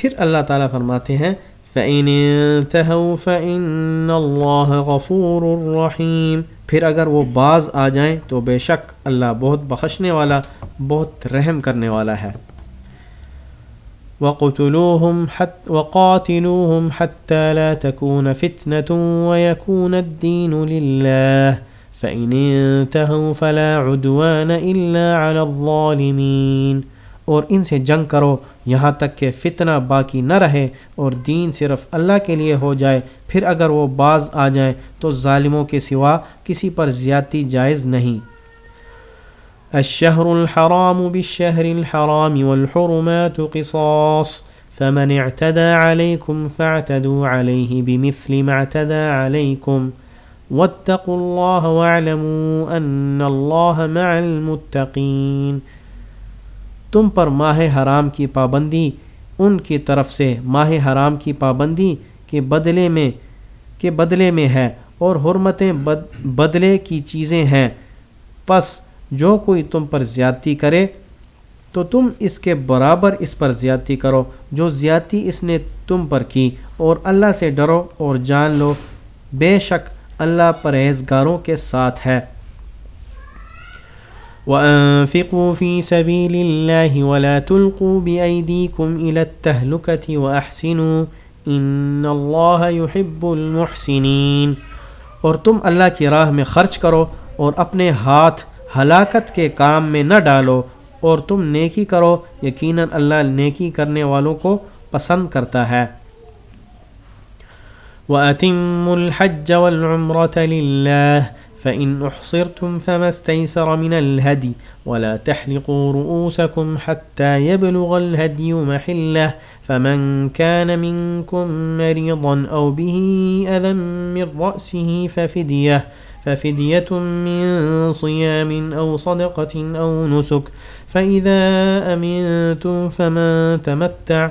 پھر اللہ تعالیٰ فرماتے ہیں، فَإِنِ انتهوا فَإِنَّ اللَّهَ غَفُورٌ رَحِيمٌ۔ پھر اگر وہ باز آ جائیں تو بے شک اللہ بہت بخشنے والا، بہت رحم کرنے والا ہے۔ وَقُتُلُوهُمْ حت وَقَاتِلُوهُمْ حَتَّى لَا تَكُونَ فِتْنَةٌ وَيَكُونَ الدِّينُ لِلَّهِ۔ فَإِنِ انتهوا فَلَا عُدْوَانَ إِلَّا عَلَى الظَّالِمِينَ۔ اور ان سے جنگ کرو، یہاں تک کہ فتنہ باقی نہ رہے اور دین صرف اللہ کے لیے ہو جائے۔ پھر اگر وہ باز آ جائیں تو ظالموں کے سوا کسی پر زیادتی جائز نہیں۔ الشهر الحرام بالشهر الحرام والحرمات قصاص، فمن اعتدى عليكم فاعتدوا عليه بمثل ما اعتدى عليكم۔ واتقوا الله واعلموا ان الله مع المتقين۔ تم پر ماہ حرام کی پابندی، ان کی طرف سے ماہ حرام کی پابندی کے بدلے میں کے بدلے میں ہے اور حرمتیں بد بدلے کی چیزیں ہیں۔ پس جو کوئی تم پر زیادتی کرے، تو تم اس کے برابر اس پر زیادتی کرو۔ جو زیادتی اس نے تم پر کی اور اللہ سے ڈرو اور جان لو، بے شک اللہ پرہیزگاروں کے ساتھ ہے۔ وأنفقوا في سبيل الله ولا تلقوا بأيديكم إلى التهلكة وأحسنوا إن الله يحب المحسنين۔ اور تم اللہ کی راہ میں خرچ کرو اور اپنے ہاتھ ہلاکت کے کام میں نہ ڈالو اور تم نیکی کرو، یقیناً اللہ نیکی کرنے والوں کو پسند کرتا ہے۔ وَأَتِمُّ الْحَجَّ وَالْعُمْرَةَ لِلَّهِ فإن أحصرتم فما استيسر من الهدي ولا تحلقوا رؤوسكم حتى يبلغ الهدي محله فمن كان منكم مريضا أو به أذى من رأسه ففدية ففدية من صيام أو صدقة أو نسك. فإذا أمنتم فمن تمتع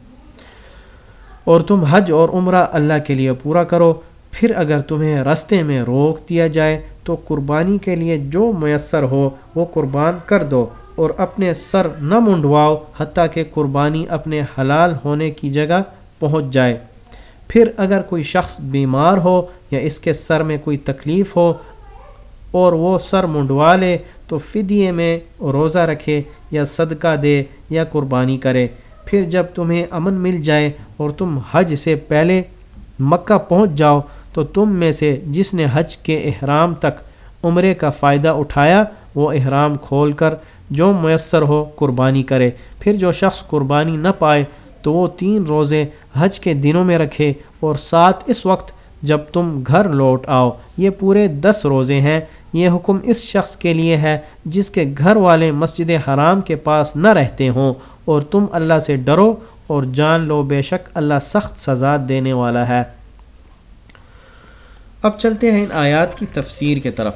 اور تم حج اور عمرہ اللہ کے لیے پورا کرو۔ پھر اگر تمہیں رستے میں روک دیا جائے تو قربانی کے لیے جو میسر ہو وہ قربان کر دو اور اپنے سر نہ منڈواؤ حتیٰ کہ قربانی اپنے حلال ہونے کی جگہ پہنچ جائے۔ پھر اگر کوئی شخص بیمار ہو یا اس کے سر میں کوئی تکلیف ہو اور وہ سر منڈوا لے تو فدیے میں روزہ رکھے یا صدقہ دے یا قربانی کرے۔ پھر جب تمہیں امن مل جائے اور تم حج سے پہلے مکہ پہنچ جاؤ، تو تم میں سے جس نے حج کے احرام تک عمرے کا فائدہ اٹھایا، وہ احرام کھول کر جو میسر ہو قربانی کرے۔ پھر جو شخص قربانی نہ پائے، تو وہ تین روزے حج کے دنوں میں رکھے اور ساتھ اس وقت جب تم گھر لوٹ آؤ۔ یہ پورے دس روزے ہیں۔ یہ حکم اس شخص کے لیے ہے جس کے گھر والے مسجد حرام کے پاس نہ رہتے ہوں اور تم اللہ سے ڈرو اور جان لو بے شک اللہ سخت سزا دینے والا ہے۔ اب چلتے ہیں ان آیات کی تفسیر کے طرف۔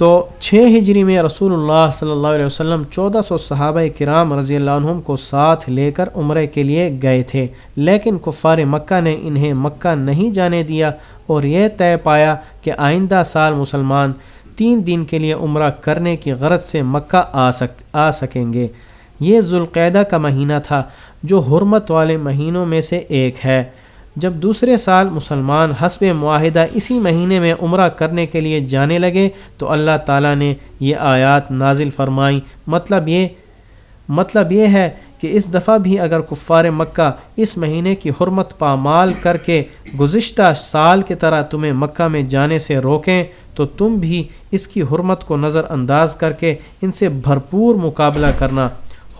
تو چھ ہجری میں رسول اللہ صلی اللہ علیہ وسلم چودہ سو صحابہ کرام رضی اللہ عنہم کو ساتھ لے کر عمرے کے لیے گئے تھے۔ لیکن کفار مکہ نے انہیں مکہ نہیں جانے دیا اور یہ طے پایا کہ آئندہ سال مسلمان تین دن کے لیے عمرہ کرنے کی غرض سے مکہ آ سک، آ سکیں گے۔ یہ ذوالقیدہ کا مہینہ تھا جو حرمت والے مہینوں میں سے ایک ہے۔ جب دوسرے سال مسلمان حسب معاہدہ اسی مہینے میں عمرہ کرنے کے لیے جانے لگے تو اللہ تعالیٰ نے یہ آیات نازل فرمائی مطلب یہ مطلب یہ ہے کہ اس دفعہ بھی اگر کفار مکہ اس مہینے کی حرمت پامال کر کے گزشتہ سال کی طرح تمہیں مکہ میں جانے سے روکیں تو تم بھی اس کی حرمت کو نظر انداز کر کے ان سے بھرپور مقابلہ کرنا۔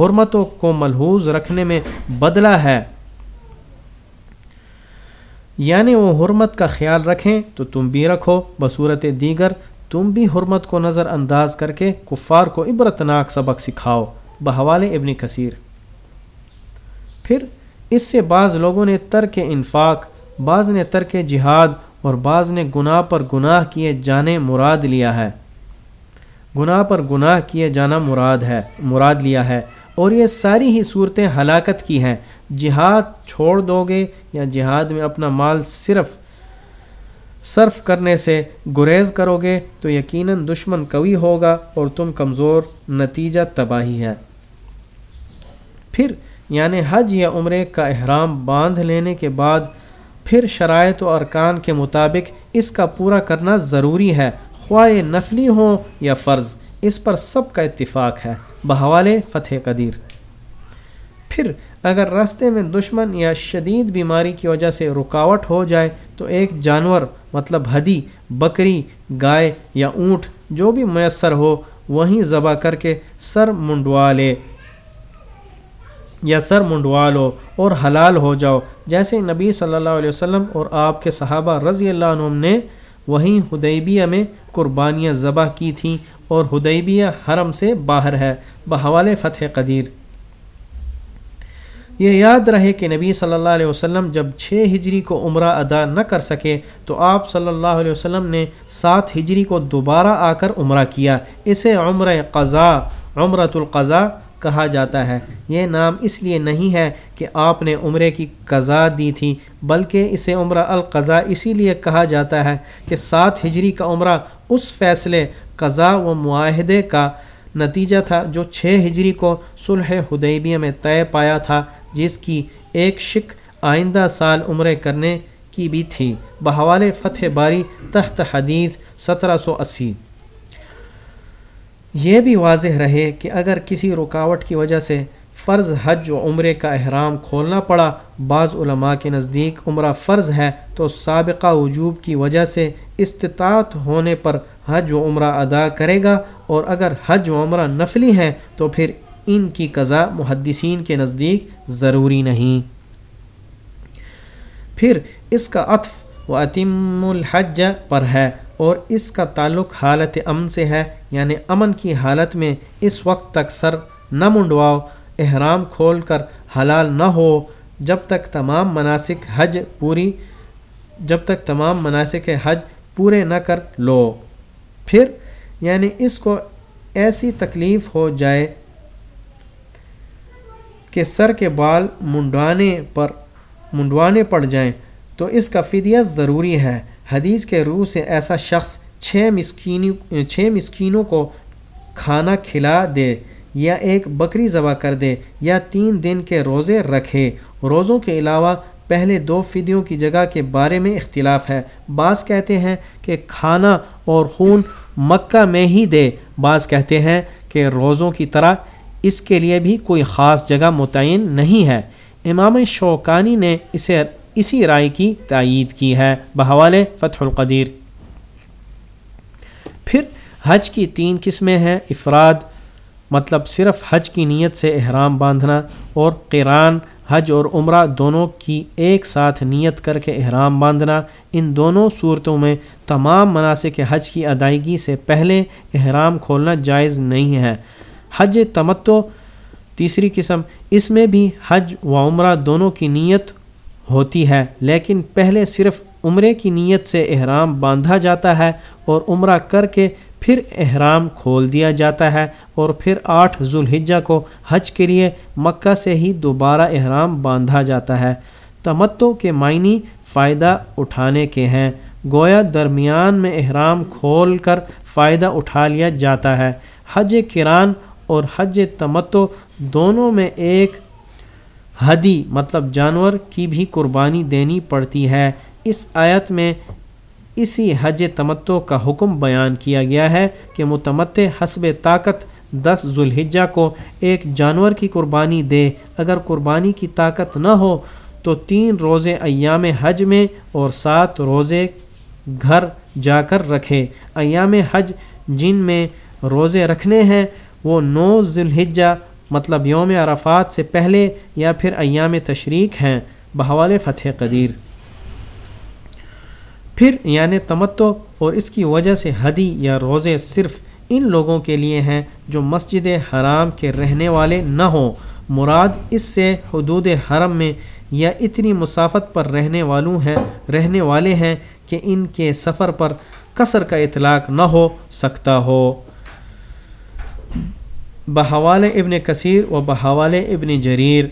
حرمتوں کو ملحوظ رکھنے میں بدلہ ہے۔ یعنی وہ حرمت کا خیال رکھیں تو تم بھی رکھو، بصورت دیگر تم بھی حرمت کو نظر انداز کر کے کفار کو عبرتناک سبق سکھاؤ۔ بحوال ابن کثیر۔ پھر اس سے بعض لوگوں نے ترک انفاق، بعض نے ترک جہاد اور بعض نے گناہ پر گناہ کیے جانے مراد لیا ہے۔ گناہ پر گناہ کیے جانا مراد ہے، مراد لیا ہے۔ اور یہ ساری ہی صورتیں ہلاکت کی ہیں۔ جہاد چھوڑ دو گے یا جہاد میں اپنا مال صرف صرف کرنے سے گریز کرو گے تو یقیناً دشمن قوی ہوگا اور تم کمزور نتیجہ تباہی ہے۔ پھر یعنی حج یا عمرے کا احرام باندھ لینے کے بعد پھر شرائط و ارکان کے مطابق اس کا پورا کرنا ضروری ہے۔ خواہ نفلی ہوں یا فرض، اس پر سب کا اتفاق ہے۔ بحوالے فتح قدیر۔ پھر اگر راستے میں دشمن یا شدید بیماری کی وجہ سے رکاوٹ ہو جائے، تو ایک جانور مطلب ہدی بکری، گائے یا اونٹ، جو بھی میسر ہو، وہیں ذبح کر کے سر منڈوا لے یا سر منڈوا لو اور حلال ہو جاؤ، جیسے نبی صلی اللہ علیہ وسلم اور آپ کے صحابہ رضی اللہ عنہ نے وہیں ہدیبیہ میں قربانیاں ذبح کی تھیں اور ہدیبیہ حرم سے باہر ہے، بحوال فتح قدیر۔ یہ یاد رہے کہ نبی صلی اللہ علیہ وسلم جب چھ ہجری کو عمرہ ادا نہ کر سکے، تو آپ صلی اللہ علیہ وسلم نے سات ہجری کو دوبارہ آ کر عمرہ کیا۔ اسے عمر قضا عمرۃ القضا کہا جاتا ہے۔ یہ نام اس لیے نہیں ہے کہ آپ نے عمرے کی قضا دی تھی، بلکہ اسے عمرہ القضا اسی لیے کہا جاتا ہے کہ سات ہجری کا عمرہ اس فیصلے، قضا و معاہدے کا نتیجہ تھا جو چھ ہجری کو صلح حدیبیہ میں طے پایا تھا، جس کی ایک شک آئندہ سال عمرے کرنے کی بھی تھی۔ بحوال فتح باری تحت حدیث سترہ سو اسی۔ یہ بھی واضح رہے کہ اگر کسی رکاوٹ کی وجہ سے فرض حج و عمرے کا احرام کھولنا پڑا، بعض علماء کے نزدیک عمرہ فرض ہے تو سابقہ وجوب کی وجہ سے استطاعت ہونے پر حج و عمرہ ادا کرے گا اور اگر حج و عمرہ نفلی ہیں تو پھر ان کی قضا محدثین کے نزدیک ضروری نہیں۔ پھر اس کا عطف و عطم الحج پر ہے۔ اور اس کا تعلق حالت امن سے ہے یعنی امن کی حالت میں اس وقت تک سر نہ منڈواؤ، احرام کھول کر حلال نہ ہو، جب تک تمام مناسک حج پوری، جب تک تمام مناسق حج پورے نہ کر لو۔ پھر یعنی اس کو ایسی تکلیف ہو جائے کہ سر کے بال منڈوانے پر، منڈوانے پڑ جائیں، تو اس کا فدیہ ضروری ہے۔ حدیث کے روح سے ایسا شخص چھ مسکینی چھ مسکینوں کو کھانا کھلا دے یا ایک بکری ذبح کر دے یا تین دن کے روزے رکھے۔ روزوں کے علاوہ پہلے دو فدیوں کی جگہ کے بارے میں اختلاف ہے۔ بعض کہتے ہیں کہ کھانا اور خون مکہ میں ہی دے۔ بعض کہتے ہیں کہ روزوں کی طرح اس کے لیے بھی کوئی خاص جگہ متعین نہیں ہے۔ امام شوکانی نے اسے اسی رائے کی تائید کی ہے۔ بحوال فتح القدیر۔ پھر حج کی تین قسمیں ہیں۔ افراد مطلب صرف حج کی نیت سے احرام باندھنا اور قران حج اور عمرہ دونوں کی ایک ساتھ نیت کر کے احرام باندھنا۔ ان دونوں صورتوں میں تمام مناسب حج کی ادائیگی سے پہلے احرام کھولنا جائز نہیں ہے۔ حج تمتو تیسری قسم، اس میں بھی حج و عمرہ دونوں کی نیت ہوتی ہے لیکن پہلے صرف عمرے کی نیت سے احرام باندھا جاتا ہے اور عمرہ کر کے پھر احرام کھول دیا جاتا ہے اور پھر آٹھ ذوالحجہ کو حج کے لیے مکہ سے ہی دوبارہ احرام باندھا جاتا ہے۔ تمتو کے معنی فائدہ اٹھانے کے ہیں۔ گویا درمیان میں احرام کھول کر فائدہ اٹھا لیا جاتا ہے۔ حج کران اور حج تمتو دونوں میں ایک حدی مطلب جانور کی بھی قربانی دینی پڑتی ہے۔ اس آیت میں اسی حج تمتو کا حکم بیان کیا گیا ہے کہ متمت حسب طاقت دس ذوالحجہ کو ایک جانور کی قربانی دے۔ اگر قربانی کی طاقت نہ ہو تو تین روزے ایام حج میں اور سات روزے گھر جا کر رکھے۔ ایام حج جن میں روزے رکھنے ہیں وہ نو ذوالحجہ مطلب یوم عرفات سے پہلے یا پھر ایام تشریق ہیں، بحوال فتح قدیر۔ پھر یعنی تمتو اور اس کی وجہ سے حدی یا روزے صرف ان لوگوں کے لیے ہیں جو مسجد حرام کے رہنے والے نہ ہوں۔ مراد اس سے حدود حرم میں یا اتنی مسافت پر رہنے والوں ہیں، رہنے والے ہیں کہ ان کے سفر پر قصر کا اطلاق نہ ہو، سکتا ہو۔ بحوال ابن کثیر و بحوال ابن جریر۔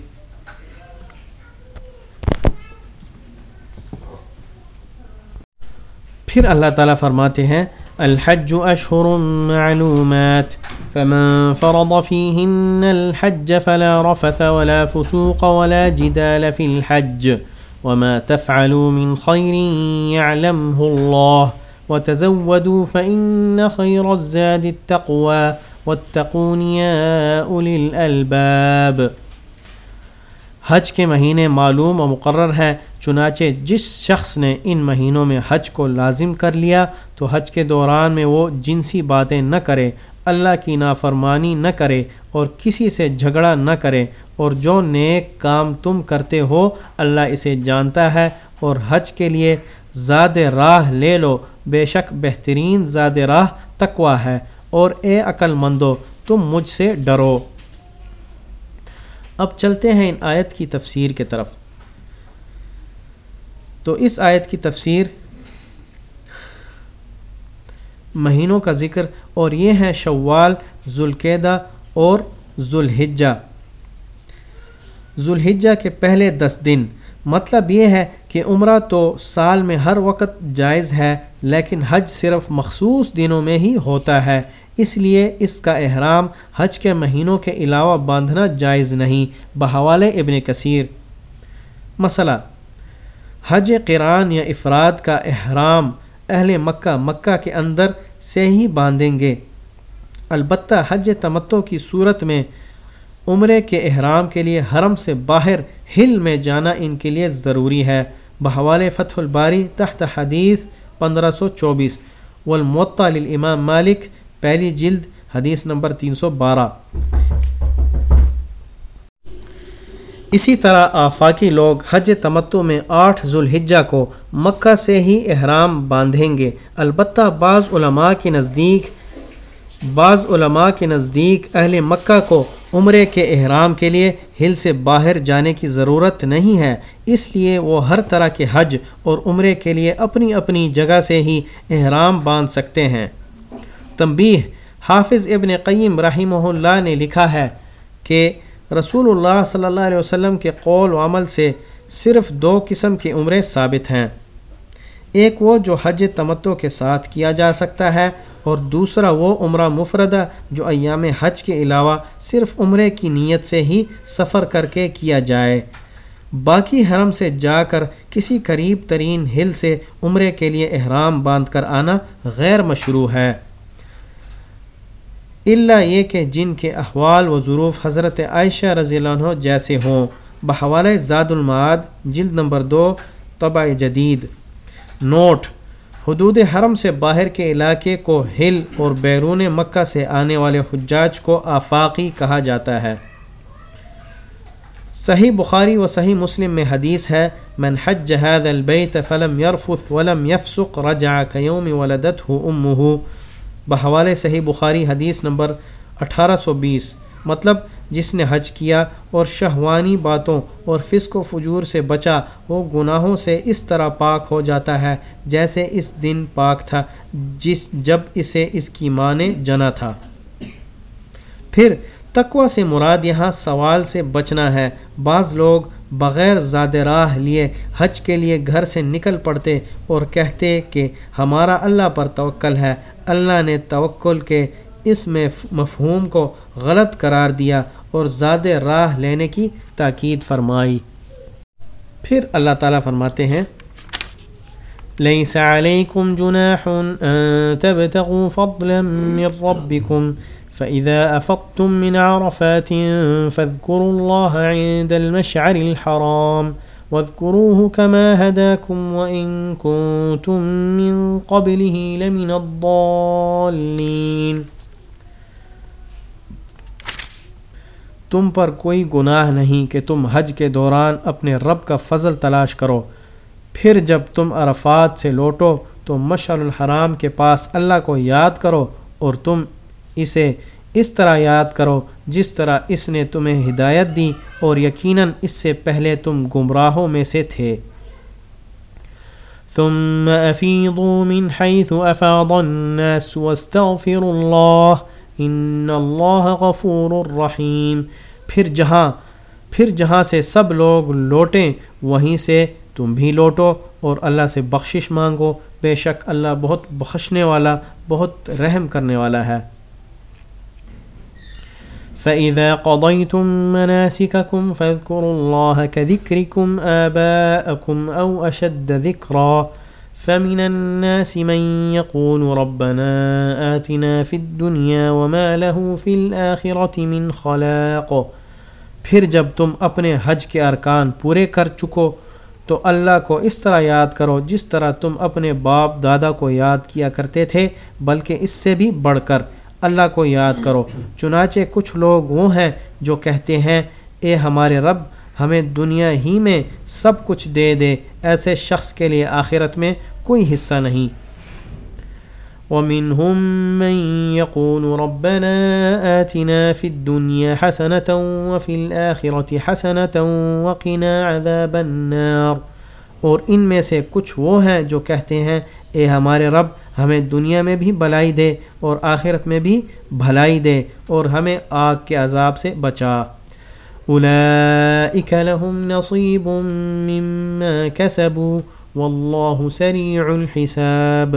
پھر اللہ تعالیٰ فرماتے ہیں، الحج اشہر معلومات، فمن فرض فيهن الحج فلا رفث ولا فسوق ولا جدال في الحج، وما تفعلوا من خير يعلمه الله، وتزودوا فإن خير الزاد التقوى واتقون يا أولي الألباب۔ حج کے مہینے معلوم و مقرر ہیں، چنانچہ جس شخص نے ان مہینوں میں حج کو لازم کر لیا تو حج کے دوران میں وہ جنسی باتیں نہ کرے، اللہ کی نافرمانی نہ کرے اور کسی سے جھگڑا نہ کرے۔ اور جو نیک کام تم کرتے ہو، اللہ اسے جانتا ہے۔ اور حج کے لیے زاد راہ لے لو، بے شک بہترین زاد راہ تقوا ہے۔ اور اے عقل مندو، تم مجھ سے ڈرو۔ اب چلتے ہیں ان آیت کی تفسیر کے طرف۔ تو اس آیت کی تفسیر مہینوں کا ذکر اور یہ ہے شوال ذوالقیدہ اور ذوالحجہ۔ ذوالحجہ کے پہلے دس دن مطلب یہ ہے کہ عمرہ تو سال میں ہر وقت جائز ہے، لیکن حج صرف مخصوص دنوں میں ہی ہوتا ہے۔ اس لیے اس کا احرام حج کے مہینوں کے علاوہ باندھنا جائز نہیں۔ بحوال ابن کثیر۔ مسئلہ۔ حج قرآن یا افراد کا احرام اہل مکہ مکہ کے اندر سے ہی باندھیں گے۔ البتہ حج تمتو کی صورت میں عمرے کے احرام کے لیے حرم سے باہر ہل میں جانا ان کے لیے ضروری ہے۔ بحوال فتح الباری تحت حدیث پندرہ سو چوبیس۔ والموطا للامام مالک، پہلی جلد، حدیث نمبر تین سو بارہ۔ اسی طرح آفاقی لوگ حج تمتو میں آٹھ ذوالحجہ کو مکہ سے ہی احرام باندھیں گے۔ البتہ بعض علماء کے نزدیک، بعض علماء کے نزدیک اہل مکہ کو عمرے کے احرام کے لیے ہل سے باہر جانے کی ضرورت نہیں ہے۔ اس لیے وہ ہر طرح کے حج اور عمرے کے لیے اپنی اپنی جگہ سے ہی احرام باندھ سکتے ہیں۔ تنبیہ، حافظ ابن قیم رحمہ اللہ نے لکھا ہے کہ رسول اللہ صلی اللہ علیہ وسلم کے قول و عمل سے صرف دو قسم کی عمریں ثابت ہیں۔ ایک وہ جو حج تمتو کے ساتھ کیا جا سکتا ہے اور دوسرا وہ عمرہ مفردہ جو ایام حج کے علاوہ صرف عمرے کی نیت سے ہی سفر کر کے کیا جائے۔ باقی حرم سے جا کر کسی قریب ترین ہل سے عمرے کے لیے احرام باندھ کر آنا غیر مشروع ہے۔ اللہ یہ کہ جن کے احوال و ظروف حضرت عائشہ رضی اللہ عنہ جیسے ہوں۔ بحوالِ زاد المعاد، جلد نمبر دو، طبع جدید۔ نوٹ حدود حرم سے باہر کے علاقے کو ہل اور بیرون مکہ سے آنے والے حجاج کو آفاقی کہا جاتا ہے۔ صحیح بخاری و صحیح مسلم میں حدیث ہے، من حج هذا البيت فلم يرفث ولم يفسق رجع كيوم ولدته امه بحوالے صحیح بخاری حدیث نمبر اٹھارہ سو بیس۔ مطلب جس نے حج کیا اور شہوانی باتوں اور فسق و فجور سے بچا وہ گناہوں سے اس طرح پاک ہو جاتا ہے جیسے اس دن پاک تھا، جس جب اسے اس کی ماں نے جنا تھا۔ پھر تقوی سے مراد یہاں سوال سے بچنا ہے۔ بعض لوگ بغیر زاد راہ لیے حج کے لیے گھر سے نکل پڑتے اور کہتے کہ ہمارا اللہ پر توکل ہے۔ اللہ نے توکل کے اس میں مفہوم کو غلط قرار دیا اور زاد راہ لینے کی تاکید فرمائی۔ پھر اللہ تعالیٰ فرماتے ہیں، ليس عليكم جناح أن تبتغوا فضلا من ربكم فإذا أفضتم من عرفات فاذكروا الله عند المشعر الحرام واذكروه كما هداكم وإن كنتم من قبله لمن الضالين۔ تم پر کوئی گناہ نہیں کہ تم حج کے دوران اپنے رب کا فضل تلاش کرو۔ پھر جب تم عرفات سے لوٹو تو مشعر الحرام کے پاس اللہ کو یاد کرو اور تم اسے اس طرح یاد کرو جس طرح اس نے تمہیں ہدایت دی اور یقیناً اس سے پہلے تم گمراہوں میں سے تھے۔ ثم افیضوا من حيث افاض الناس واستغفروا اللہ ان اللہ غفور الرحیم پھر جہاں پھر جہاں سے سب لوگ لوٹیں، وہیں سے تم بھی لوٹو اور اللہ سے بخشش مانگو۔ بے شک اللہ بہت بخشنے والا، بہت رحم کرنے والا ہے۔ فَإِذَا قَضَيْتُم مَّنَاسِكَكُمْ فَاذْكُرُوا اللَّهَ كَذِكْرِكُمْ آبَاءَكُمْ أَوْ أَشَدَّ ذِكْرًا۔ فَمِنَ النَّاسِ مَن يَقُولُ رَبَّنَا آتِنَا فِي الدُّنْيَا وَمَا لَهُ فِي الْآخِرَةِ مِنْ خَلَاقٍ پھر جب تم اپنے حج کے ارکان پورے کر چکو تو اللہ کو اس طرح یاد کرو جس طرح تم اپنے باپ دادا کو یاد کیا کرتے تھے بلکہ اس سے بھی بڑھ کر اللہ کو یاد کرو چنانچہ کچھ لوگ وہ ہیں جو کہتے ہیں، اے ہمارے رب ہمیں دنیا ہی میں سب کچھ دے دے، ایسے شخص کے لیے آخرت میں کوئی حصہ نہیں۔ ومنهم من يقول ربنا آتنا في الدنيا حسنة وفي الآخرة حسنة وقنا عذاب النار۔ اور ان میں سے کچھ وہ ہیں جو کہتے ہیں، اے ہمارے رب، ہمیں دنیا میں بھی بھلائی دے اور آخرت میں بھی بھلائی دے اور ہمیں آگ کے عذاب سے بچا۔ اولئک لهم نصیب مما كسبوا واللہ سریع الحساب۔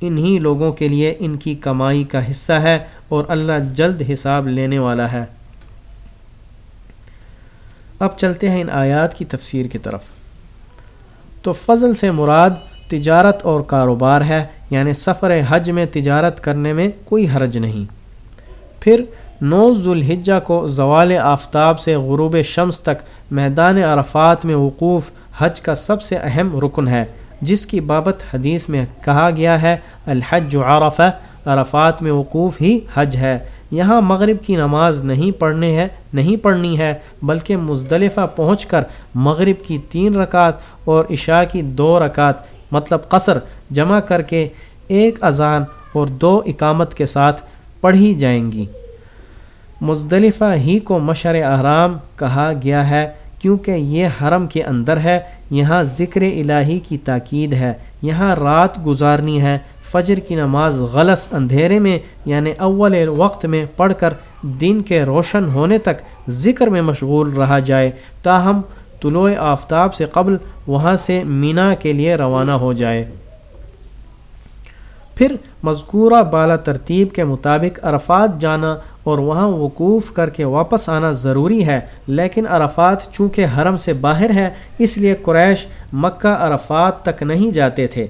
انہی لوگوں کے لیے ان کی کمائی کا حصہ ہے اور اللہ جلد حساب لینے والا ہے۔ اب چلتے ہیں ان آیات کی تفسیر کی طرف۔ تو فضل سے مراد تجارت اور کاروبار ہے یعنی سفر حج میں تجارت کرنے میں کوئی حرج نہیں۔ پھر نو ذوالحجہ کو زوال آفتاب سے غروب شمس تک میدان عرفات میں وقوف حج کا سب سے اہم رکن ہے، جس کی بابت حدیث میں کہا گیا ہے، الحج عرفہ، عرفات میں وقوف ہی حج ہے۔ یہاں مغرب کی نماز نہیں پڑھنے ہے، نہیں پڑھنی ہے، بلکہ مزدلفہ پہنچ کر مغرب کی تین رکعت اور عشاء کی دو رکعت مطلب قصر، جمع کر کے ایک اذان اور دو اقامت کے ساتھ پڑھی جائیں گی۔ مزدلفہ ہی کو مشر احرام کہا گیا ہے، کیونکہ یہ حرم کے اندر ہے، یہاں ذکر الہی کی تاکید ہے۔ یہاں رات گزارنی ہے، فجر کی نماز غلط اندھیرے میں یعنی اول وقت میں پڑھ کر دن کے روشن ہونے تک ذکر میں مشغول رہا جائے، تاہم طلوع آفتاب سے قبل وہاں سے مینا کے لیے روانہ ہو جائے۔ پھر مذکورہ بالا ترتیب کے مطابق عرفات جانا اور وہاں وقوف کر کے واپس آنا ضروری ہے، لیکن عرفات چونکہ حرم سے باہر ہے اس لیے قریش مکہ عرفات تک نہیں جاتے تھے۔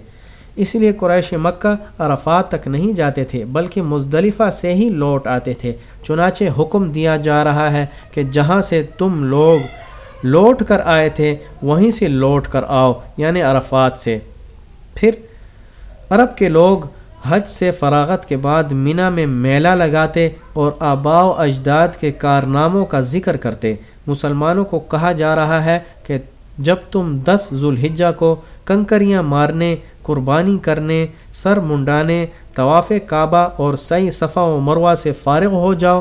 اس لیے قریش مکہ عرفات تک نہیں جاتے تھے، بلکہ مزدلفہ سے ہی لوٹ آتے تھے۔ چنانچہ حکم دیا جا رہا ہے کہ جہاں سے تم لوگ لوٹ کر آئے تھے، وہیں سے لوٹ کر آؤ یعنی عرفات سے۔ پھر عرب کے لوگ حج سے فراغت کے بعد مینا میں میلہ لگاتے اور آبا و اجداد کے کارناموں کا ذکر کرتے۔ مسلمانوں کو کہا جا رہا ہے کہ جب تم دس ذوالحجہ کو کنکریاں مارنے، قربانی کرنے، سر منڈانے، طواف کعبہ اور سی صفا و مروہ سے فارغ ہو جاؤ،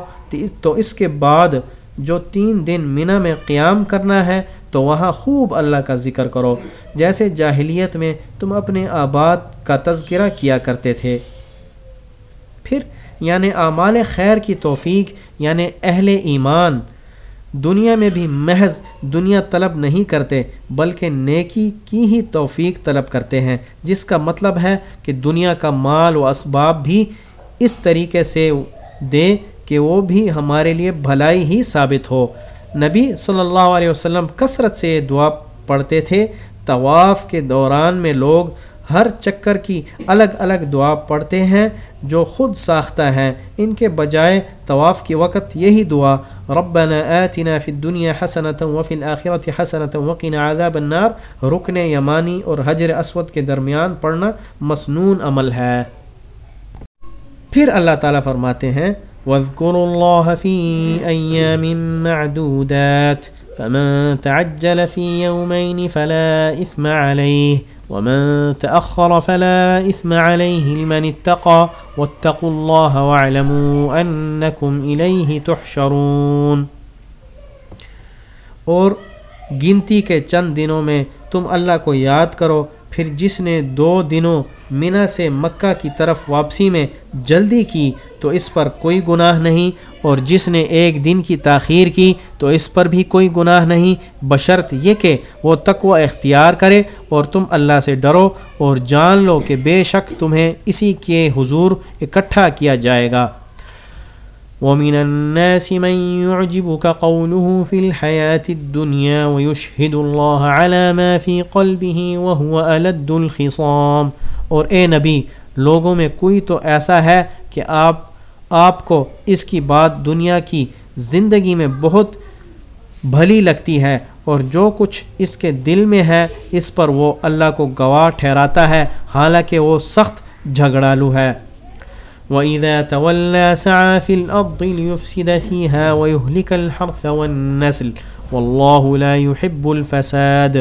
تو اس کے بعد جو تین دن مینا میں قیام کرنا ہے، تو وہاں خوب اللہ کا ذکر کرو۔ جیسے جاہلیت میں تم اپنے آباد کا تذکرہ کیا کرتے تھے۔ پھر یعنی اعمال خیر کی توفیق یعنی اہل ایمان، دنیا میں بھی محض دنیا طلب نہیں کرتے، بلکہ نیکی کی ہی توفیق طلب کرتے ہیں، جس کا مطلب ہے کہ دنیا کا مال و اسباب بھی اس طریقے سے دے کہ وہ بھی ہمارے لیے بھلائی ہی ثابت ہو۔ نبی صلی اللہ علیہ وسلم کثرت سے دعا پڑھتے تھے۔ طواف کے دوران میں لوگ ہر چکر کی الگ الگ دعا پڑھتے ہیں جو خود ساختہ ہیں۔ ان کے بجائے طواف کے وقت یہی دعا، ربنا آتنا فی الدنیا حسنۃ وفی الآخرت حسنۃ وقنا عذاب النار۔ رکن یمانی اور حجر اسود کے درمیان پڑھنا مسنون عمل ہے۔ پھر اللہ تعالیٰ فرماتے ہیں واذكروا الله في أيام معدودات فمن تعجل في يومين فلا إثم عليه ومن تأخر فلا إثم عليه لمن اتقى واتقوا الله واعلموا أنكم إليه تحشرون اور گنتی کے چند دنوں میں تم اللہ کو یاد کرو پھر جس نے دو دنوں منا سے مکہ کی طرف واپسی میں جلدی کی تو اس پر کوئی گناہ نہیں اور جس نے ایک دن کی تاخیر کی تو اس پر بھی کوئی گناہ نہیں بشرط یہ کہ وہ تقوی اختیار کرے اور تم اللہ سے ڈرو اور جان لو کہ بے شک تمہیں اسی کے حضور اکٹھا کیا جائے گا۔ ومن الناس من يعجبك قوله في الحياة الدنيا ويشهد الله على ما في قلبه وهو ألد الخصام اور اے نبی، لوگوں میں کوئی تو ایسا ہے کہ آپ آپ کو اس کی بات دنیا کی زندگی میں بہت بھلی لگتی ہے اور جو کچھ اس کے دل میں ہے، اس پر وہ اللہ کو گواہ ٹھہراتا ہے، حالانکہ وہ سخت جھگڑالو ہے۔ وَإِذَا تَوَلَّى سَعَى فِي الْأَرْضِ لِيُفْسِدَ فِيهَا وَيُهْلِكَ الْحَرْثَ وَالنَّسْلِ وَاللَّهُ لَا يُحِبُّ الْفَسَادِ۔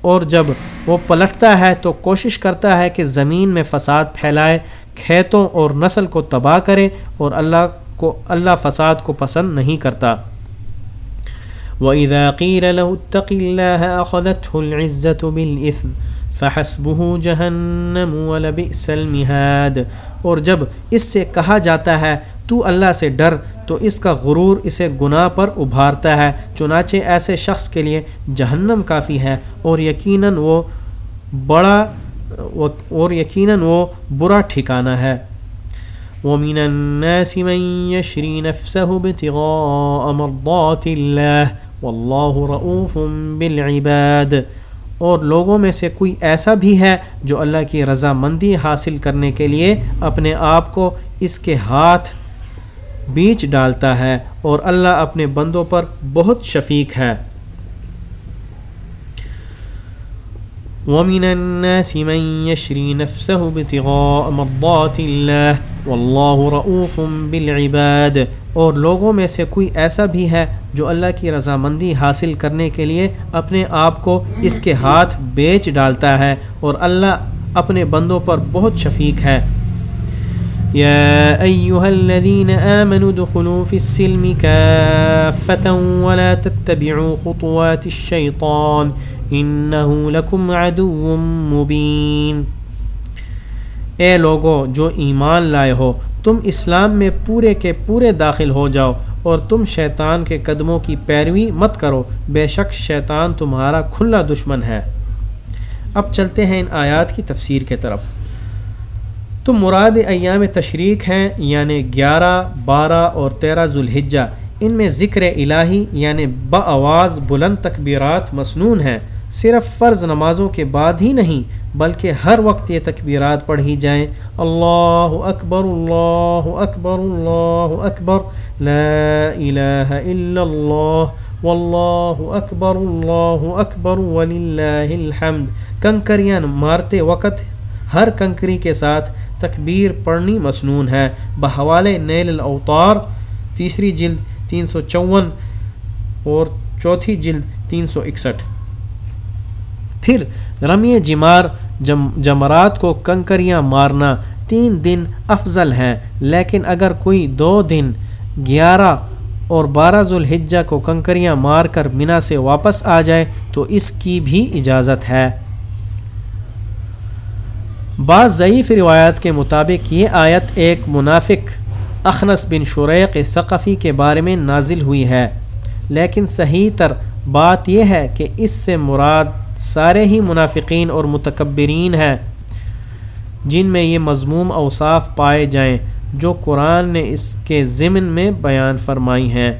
اور جب وہ پلٹتا ہے تو کوشش کرتا ہے کہ زمین میں فساد پھیلائے، کھیتوں اور نسل کو تباہ کرے اور اللہ کو، اللہ فساد کو پسند نہیں کرتا۔ وَإِذَا قِيلَ لَهُ اتَّقِ اللَّهَ أَخَذَتْهُ الْعِزَّةُ بِالْإِثْمِ۔ فحسبه جہنم ولبئس المہاد اور جب اس سے کہا جاتا ہے، تو اللہ سے ڈر، تو اس کا غرور اسے گناہ پر ابھارتا ہے۔ چنانچہ ایسے شخص کے لیے جہنم کافی ہے، اور یقیناً وہ بڑا، اور یقیناً وہ برا ٹھکانہ ہے۔ ومن الناس من يشري نفسه ابتغاء مرضات الله والله رؤوف بالعباد۔ اور لوگوں میں سے کوئی ایسا بھی ہے جو اللہ کی رضامندی حاصل کرنے کے لیے اپنے آپ کو اس کے ہاتھ بیچ ڈالتا ہے اور اللہ اپنے بندوں پر بہت شفیق ہے۔ ومن الناس من يشري نفسه ابتغاء مرضات الله والله رؤوف بالعباد۔ اور لوگوں میں سے کوئی ایسا بھی ہے جو اللہ کی رضامندی حاصل کرنے کے لیے اپنے آپ کو اس کے ہاتھ بیچ ڈالتا ہے اور اللہ اپنے بندوں پر بہت شفیق ہے۔ يا أيها الذين آمنوا دخلوا في السلم كافة ولا تتبعوا خطوات الشيطان إنه لكم عدو مبين اے لوگو، جو ایمان لائے ہو، تم اسلام میں پورے کے پورے داخل ہو جاؤ اور تم شیطان کے قدموں کی پیروی مت کرو۔ بے شک شیطان تمہارا کھلا دشمن ہے۔ اب چلتے ہیں ان آیات کی تفسیر کے طرف۔ تو مراد ایام تشریق ہیں یعنی گیارہ، بارہ اور تیرہ ذوالحجہ۔ ان میں ذکر الہی یعنی بآواز بلند تکبیرات مصنون ہیں۔ صرف فرض نمازوں کے بعد ہی نہیں، بلکہ ہر وقت یہ تکبیرات پڑھی جائیں۔ اللہ اکبر اللہ اکبر اللہ اکبر۔ لا الہ الا اللہ، واللہ اکبر، اللہ اکبر، وللہ الحمد۔ کنکریاں مارتے وقت ہر کنکری کے ساتھ تکبیر پڑھنی مسنون ہے۔ بحوال نیل الاوتار، تیسری جلد تین سو چون اور چوتھی جلد تین سو اکسٹھ۔ پھر رمی جمار جم، جمرات کو کنکریاں مارنا تین دن افضل ہیں، لیکن اگر کوئی دو دن گیارہ اور بارہ ذوالحجہ کو کنکریاں مار کر منا سے واپس آ جائے تو اس کی بھی اجازت ہے۔ بعض ضعیف روایات کے مطابق یہ آیت ایک منافق اخنس بن شریق ثقفی کے بارے میں نازل ہوئی ہے، لیکن صحیح تر بات یہ ہے کہ اس سے مراد سارے ہی منافقین اور متکبرین ہیں جن میں یہ مضموم اوصاف پائے جائیں جو قرآن نے اس کے ضمن میں بیان فرمائی ہیں۔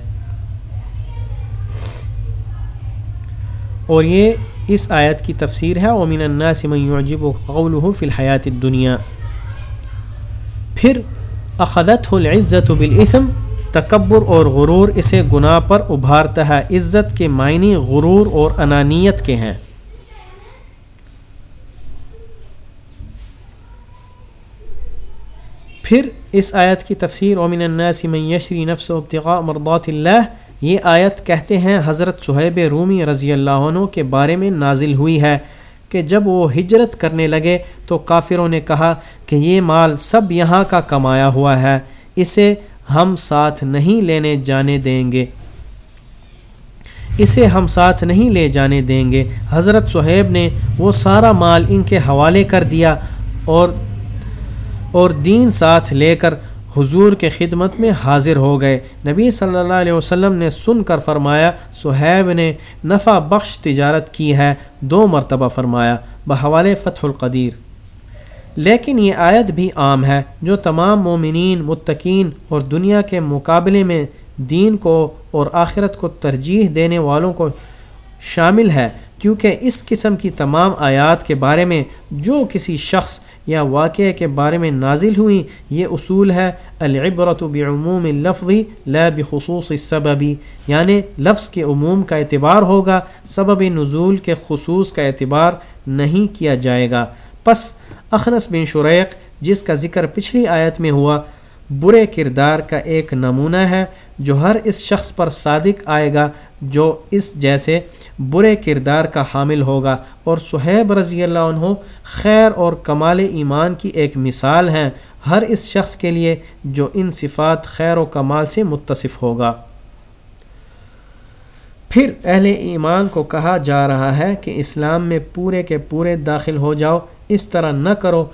اور یہ اس آیت کی تفسیر ہے۔ امین الناس من يعجب قوله فی الحیات الدنیا پھر اخذت العزت بالاثم تکبر اور غرور اسے گناہ پر ابھارتا ہے۔ عزت کے معنی غرور اور انانیت کے ہیں۔ پھر اس آیت کی تفسیر اومن الناس من یشری نفس و ابتغاء مرضات اللہ یہ آیت کہتے ہیں حضرت صہیب رومی رضی اللہ عنہ کے بارے میں نازل ہوئی ہے کہ جب وہ ہجرت کرنے لگے تو کافروں نے کہا کہ یہ مال سب یہاں کا کمایا ہوا ہے، اسے ہم ساتھ نہیں لینے جانے دیں گے۔ اسے ہم ساتھ نہیں لے جانے دیں گے۔ حضرت صہیب نے وہ سارا مال ان کے حوالے کر دیا اور اور دین ساتھ لے کر حضور کے خدمت میں حاضر ہو گئے۔ نبی صلی اللہ علیہ وسلم نے سن کر فرمایا صہیب نے نفع بخش تجارت کی ہے، دو مرتبہ فرمایا، بحوال فتح القدیر۔ لیکن یہ آیت بھی عام ہے، جو تمام مومنین، متقین اور دنیا کے مقابلے میں دین کو اور آخرت کو ترجیح دینے والوں کو شامل ہے۔ کیونکہ اس قسم کی تمام آیات کے بارے میں جو کسی شخص یا واقعے کے بارے میں نازل ہوئیں یہ اصول ہے العبرت بعموم لفظی لا بخصوص السببی یعنی لفظ کے عموم کا اعتبار ہوگا، سبب نزول کے خصوص کا اعتبار نہیں کیا جائے گا۔ پس اخنس بن شریق، جس کا ذکر پچھلی آیت میں ہوا، برے کردار کا ایک نمونہ ہے جو ہر اس شخص پر صادق آئے گا، جو اس جیسے برے کردار کا حامل ہوگا۔ اور صہیب رضی اللہ عنہ خیر اور کمال ایمان کی ایک مثال ہیں۔ ہر اس شخص کے لیے جو ان صفات خیر و کمال سے متصف ہوگا۔ پھر اہل ایمان کو کہا جا رہا ہے کہ اسلام میں پورے کے پورے داخل ہو جاؤ، اس طرح نہ کرو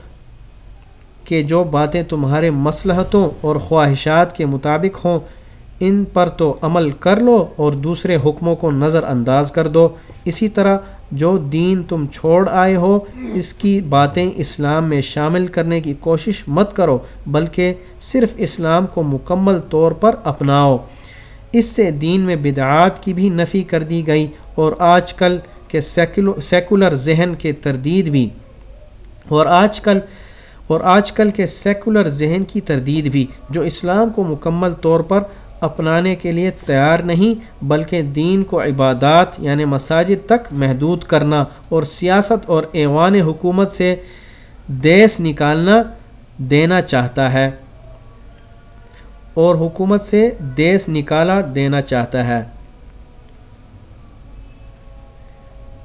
کہ جو باتیں تمہارے مصلحتوں اور خواہشات کے مطابق ہوں۔ ان پر تو عمل کر لو اور دوسرے حکموں کو نظر انداز کر دو۔ اسی طرح جو دین تم چھوڑ آئے ہو، اس کی باتیں اسلام میں شامل کرنے کی کوشش مت کرو، بلکہ صرف اسلام کو مکمل طور پر اپناؤ۔ اس سے دین میں بدعات کی بھی نفی کر دی گئی اور آج کل کے سیکولر ذہن کے تردید بھی۔ اور آج کل، اور آج کل کے سیکولر ذہن کی تردید بھی، جو اسلام کو مکمل طور پر اپنانے کے لیے تیار نہیں، بلکہ دین کو عبادات یعنی مساجد تک محدود کرنا اور سیاست اور ایوان حکومت سے دیس نکالنا دینا چاہتا ہے۔ اور حکومت سے دیس نکالا دینا چاہتا ہے۔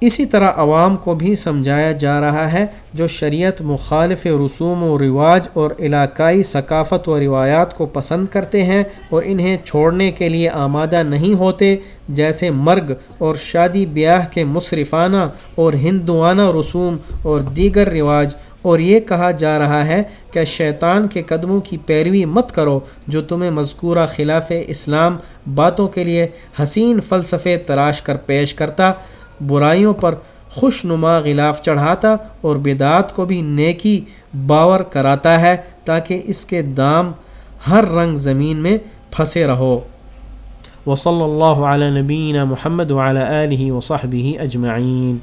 اسی طرح عوام کو بھی سمجھایا جا رہا ہے جو شریعت مخالف رسوم و رواج اور علاقائی ثقافت و روایات کو پسند کرتے ہیں اور انہیں چھوڑنے کے لیے آمادہ نہیں ہوتے، جیسے مرگ اور شادی بیاہ کے مصرفانہ اور ہندوانہ رسوم اور دیگر رواج۔ اور یہ کہا جا رہا ہے کہ شیطان کے قدموں کی پیروی مت کرو جو تمہیں مذکورہ خلاف اسلام باتوں کے لیے حسین فلسفے تراش کر پیش کرتا۔ برائیوں پر خوش نما غلاف چڑھاتا اور بدعات کو بھی نیکی باور کراتا ہے تاکہ اس کے دام ہر رنگ زمین میں پھنسے رہو۔ وصلی اللہ علیہ نبینہ محمد وعلی آلہ وصحبہ اجمعین۔